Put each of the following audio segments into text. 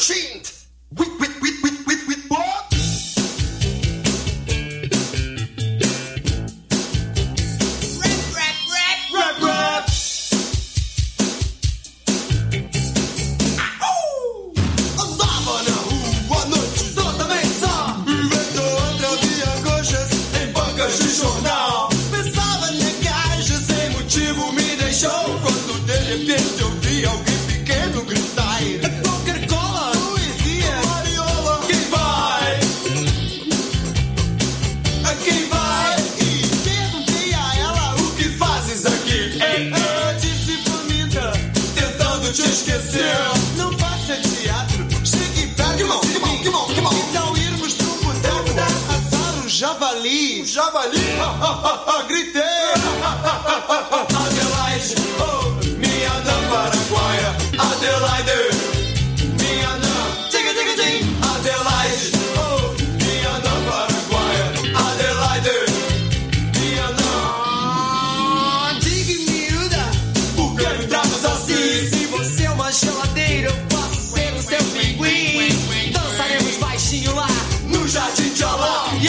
Oxente! Wit, wit, wit, wit, wit, wit, what? Rap, rap! Au! Andava na rua noite toda coxas em bancas de jornal Pensava na caixa sem motivo me deixou Quando de repente eu vi alguém pequeno gritar assar um javali. Javali? Gritei. Adelaide,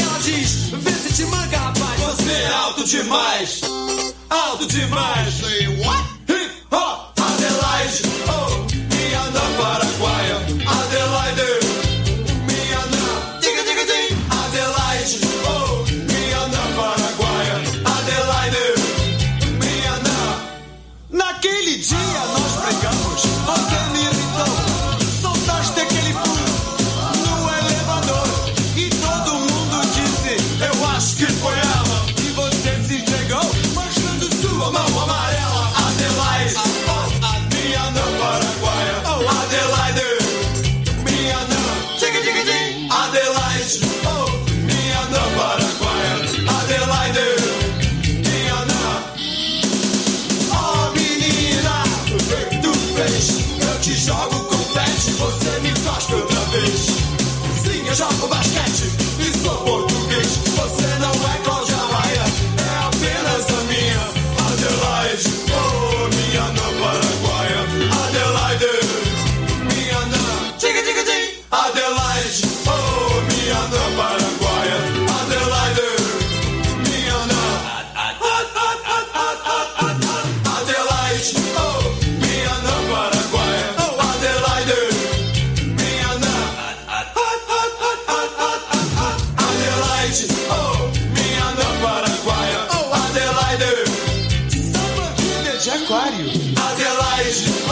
ela diz, vê se te manga, rapaz Você é alto demais. Alto demais que foi ela. E você se entregou, mostrando sua mão amarela. Adelaide, oh, a minha Ana paraguaia. Oh, Adelaide, minha Ana, diga, diga, diga Adelaide, oh, minha Ana paraguaia. Adelaide, minha Ana Oh menina, o que tu fez? Eu te jogo confete, você me cospe outra vez. Sim, eu jogo basquete aquário. Adelaide,